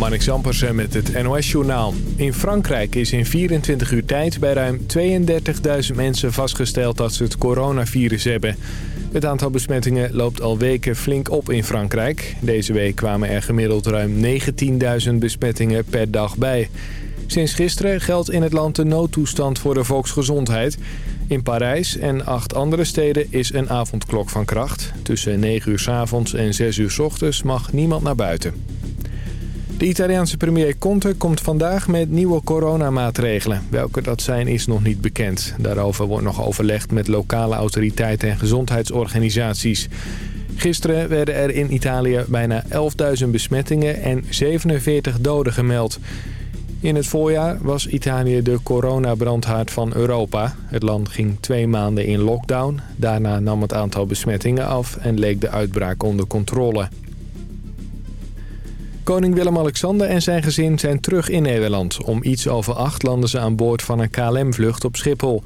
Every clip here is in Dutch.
Marnik Zampersen met het NOS-journaal. In Frankrijk is in 24 uur tijd bij ruim 32.000 mensen vastgesteld dat ze het coronavirus hebben. Het aantal besmettingen loopt al weken flink op in Frankrijk. Deze week kwamen er gemiddeld ruim 19.000 besmettingen per dag bij. Sinds gisteren geldt in het land de noodtoestand voor de volksgezondheid. In Parijs en acht andere steden is een avondklok van kracht. Tussen 9 uur s avonds en 6 uur s ochtends mag niemand naar buiten. De Italiaanse premier Conte komt vandaag met nieuwe coronamaatregelen. Welke dat zijn is nog niet bekend. Daarover wordt nog overlegd met lokale autoriteiten en gezondheidsorganisaties. Gisteren werden er in Italië bijna 11.000 besmettingen en 47 doden gemeld. In het voorjaar was Italië de coronabrandhaard van Europa. Het land ging twee maanden in lockdown. Daarna nam het aantal besmettingen af en leek de uitbraak onder controle. Koning Willem-Alexander en zijn gezin zijn terug in Nederland. Om iets over acht landen ze aan boord van een KLM-vlucht op Schiphol.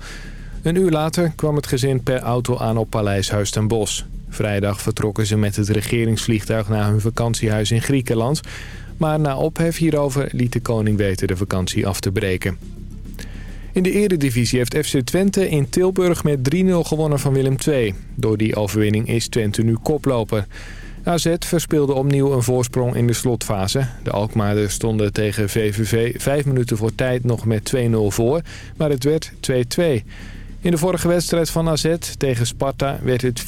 Een uur later kwam het gezin per auto aan op Paleis Huis ten Bosch. Vrijdag vertrokken ze met het regeringsvliegtuig naar hun vakantiehuis in Griekenland... Maar na ophef hierover liet de koning weten de vakantie af te breken. In de eredivisie heeft FC Twente in Tilburg met 3-0 gewonnen van Willem II. Door die overwinning is Twente nu koploper. AZ verspeelde opnieuw een voorsprong in de slotfase. De Alkmaarders stonden tegen VVV vijf minuten voor tijd nog met 2-0 voor, maar het werd 2-2. In de vorige wedstrijd van AZ tegen Sparta werd het 4-4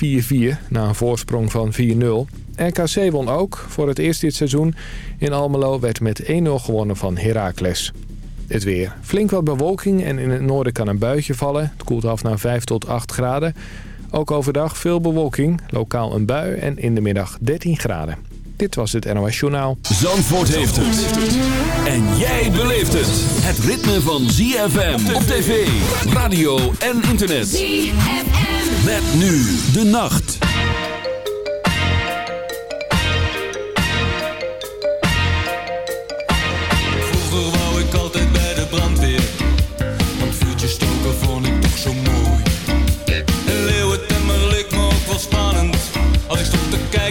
na een voorsprong van 4-0. RKC won ook voor het eerst dit seizoen. In Almelo werd met 1-0 gewonnen van Heracles. Het weer. Flink wat bewolking en in het noorden kan een buitje vallen. Het koelt af naar 5 tot 8 graden. Ook overdag veel bewolking, lokaal een bui en in de middag 13 graden. Dit was het NOS Journaal. Zandvoort heeft het. En jij beleeft het. Het ritme van ZFM op tv, radio en internet. ZFM. Met nu de nacht.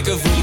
kijken voor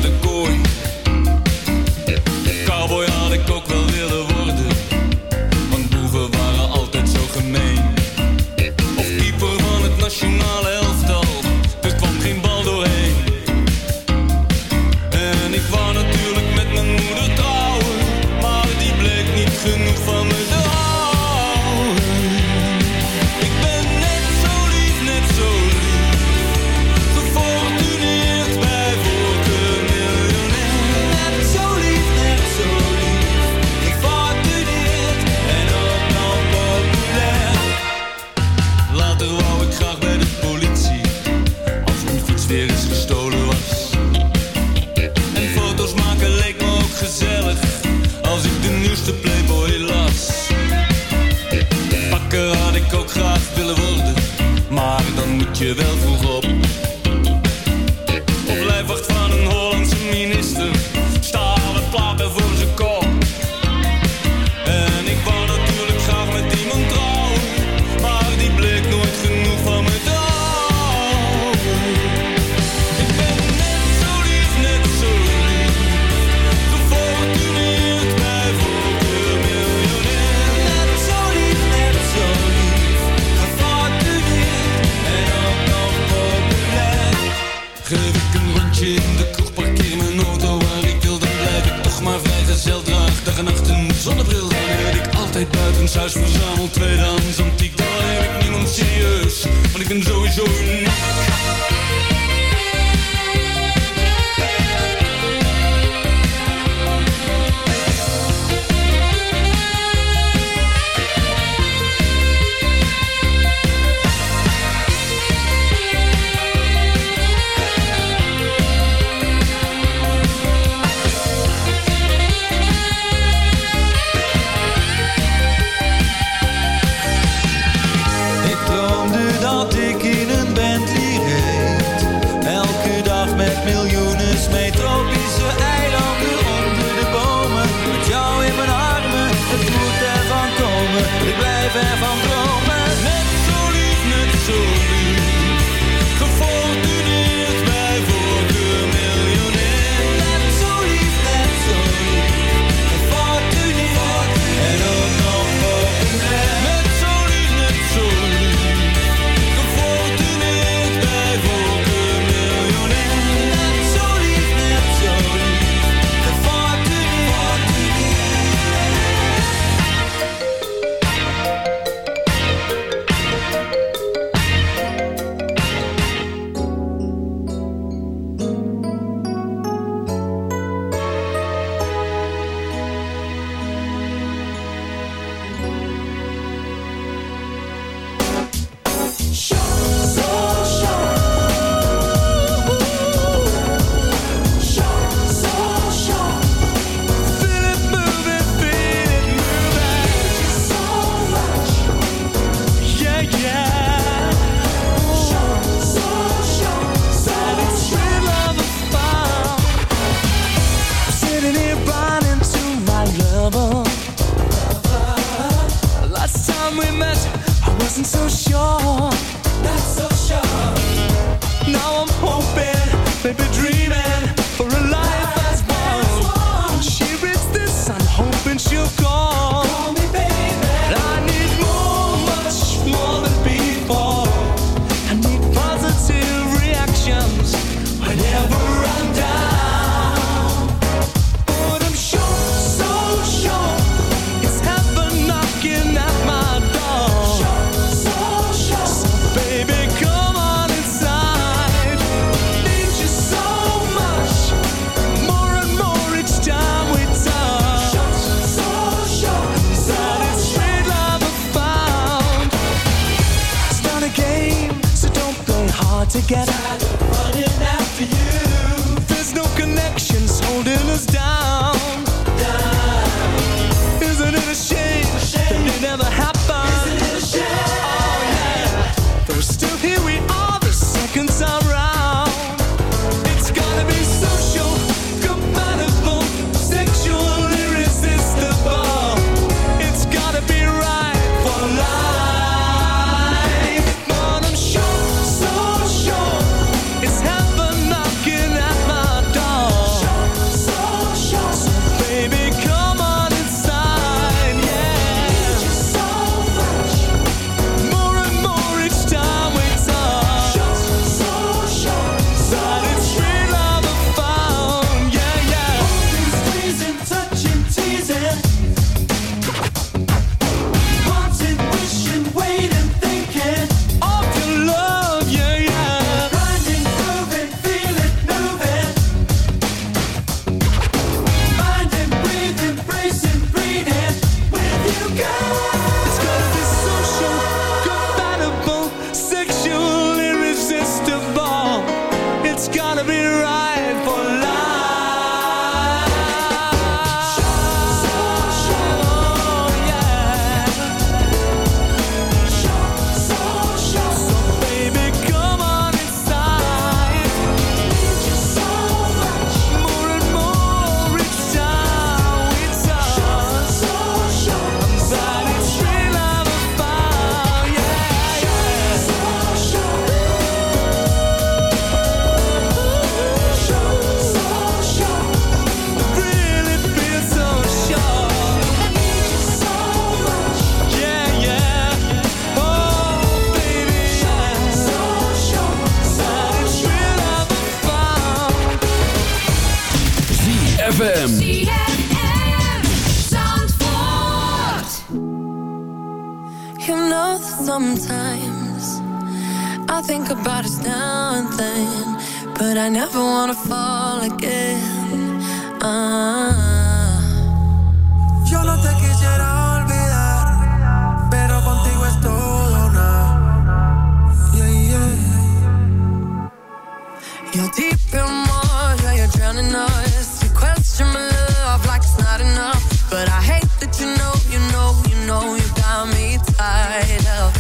You're deep in water, you're drowning us. You question my love like it's not enough. But I hate that you know, you know, you know, you got me tied up.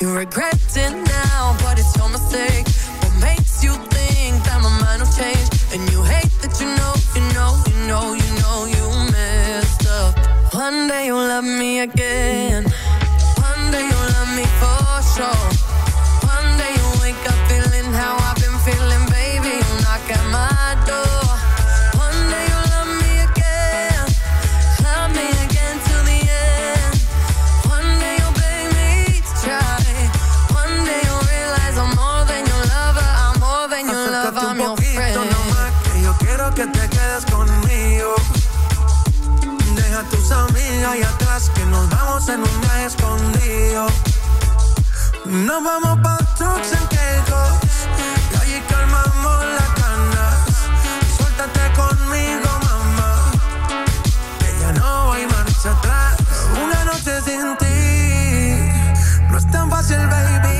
You regret it now, but it's your mistake. What makes you think that my mind will change? And you hate that you know, you know, you know, you know, you messed up. One day you'll love me again. en un viaje escondido. Nos vamos pa' trucks en Kegos Y allí calmamos la cana. Suéltate conmigo, mamá. Que ya no hay marcha atrás. Una noche sin ti. No es tan fácil, baby.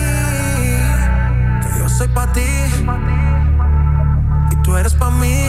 Que yo soy pa' ti. Y tú eres pa' mí.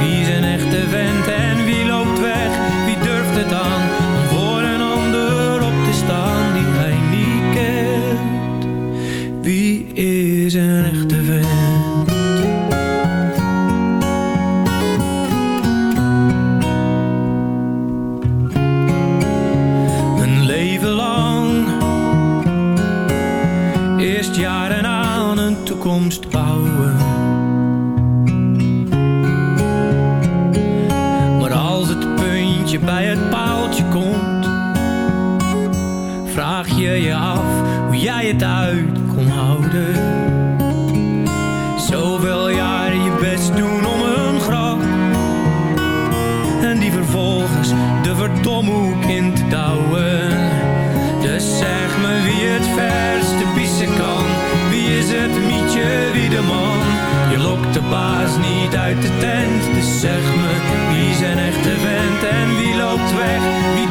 om in te douwen. Dus zeg me wie het verste pissen kan. Wie is het mietje, wie de man? Je lokt de baas niet uit de tent. Dus zeg me wie zijn echte vent en wie loopt weg, wie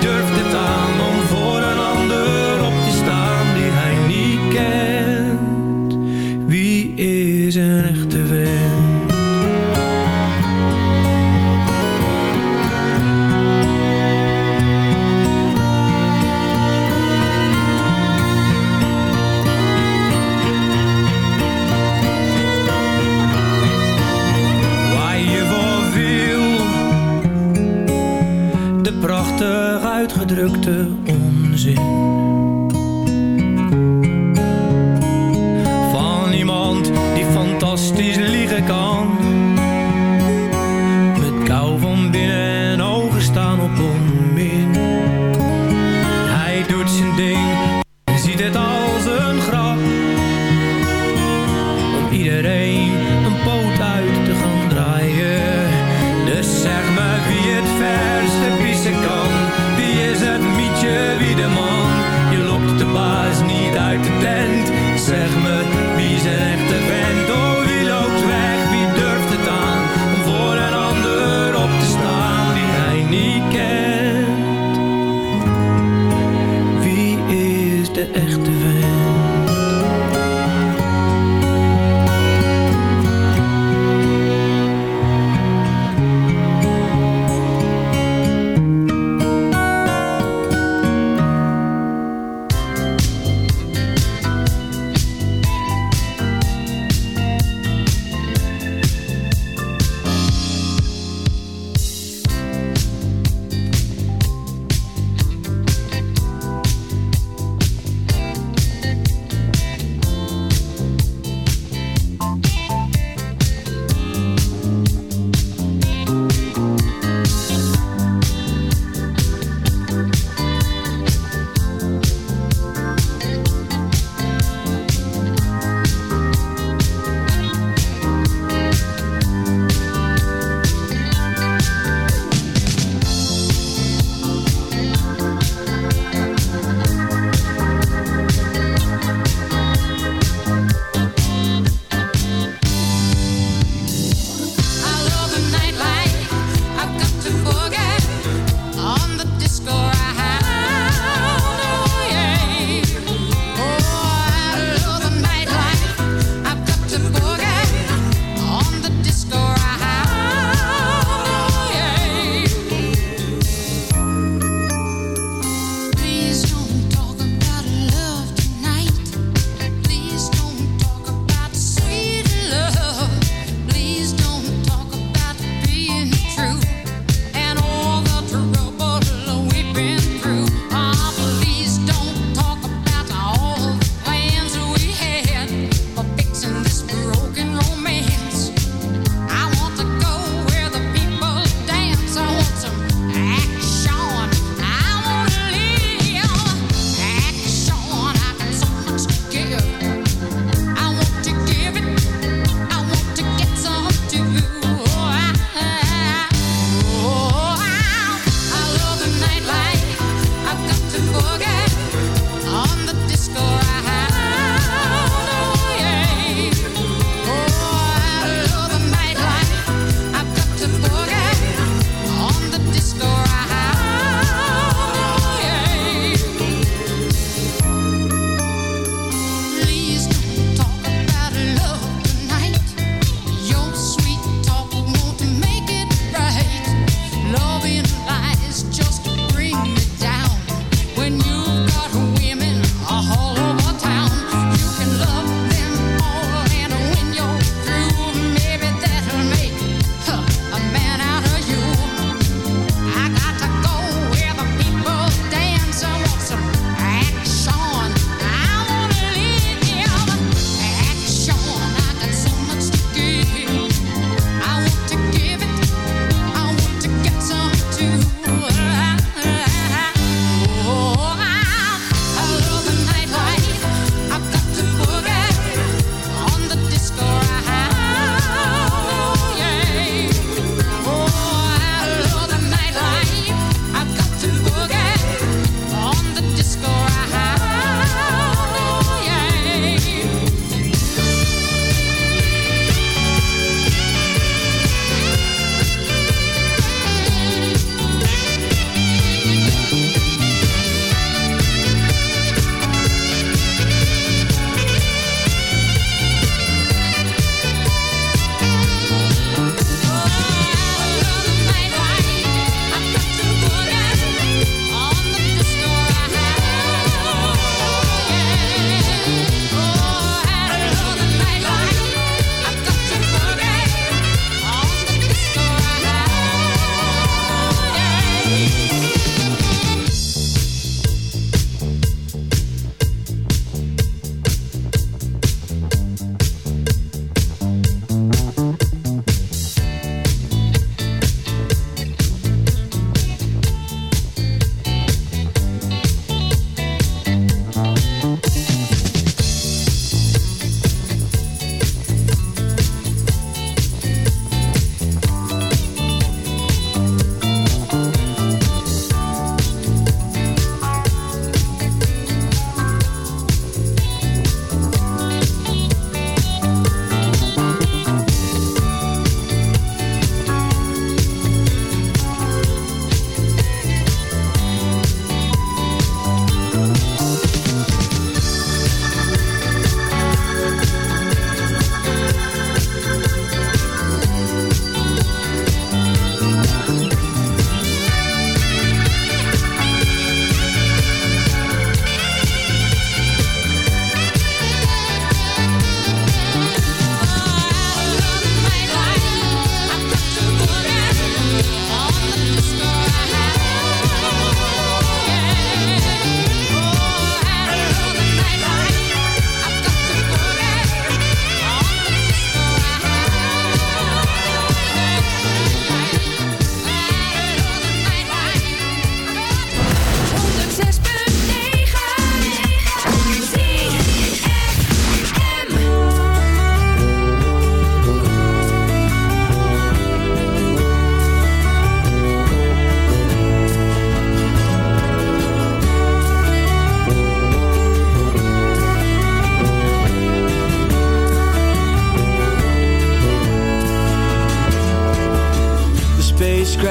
onderdrukte onzin.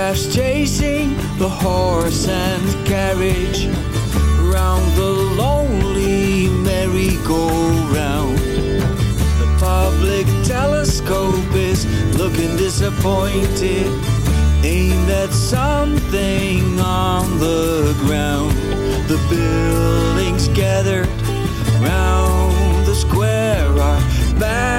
past chasing the horse and carriage round the lonely merry-go-round. The public telescope is looking disappointed. Ain't at something on the ground? The buildings gathered round the square are back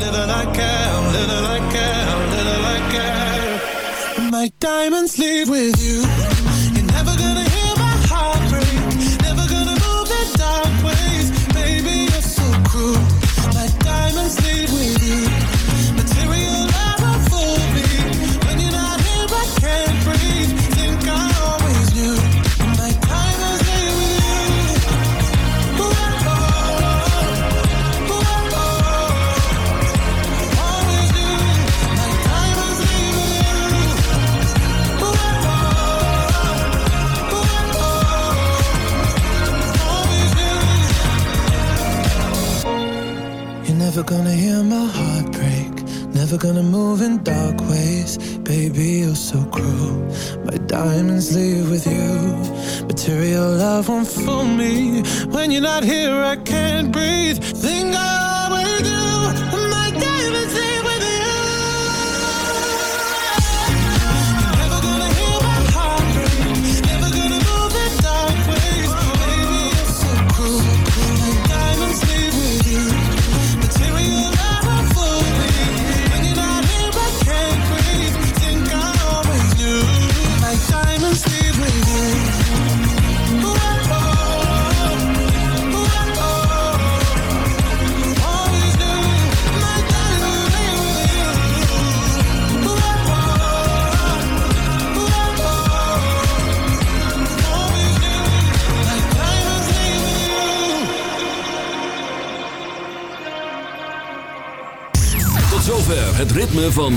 I. My diamonds leave with you.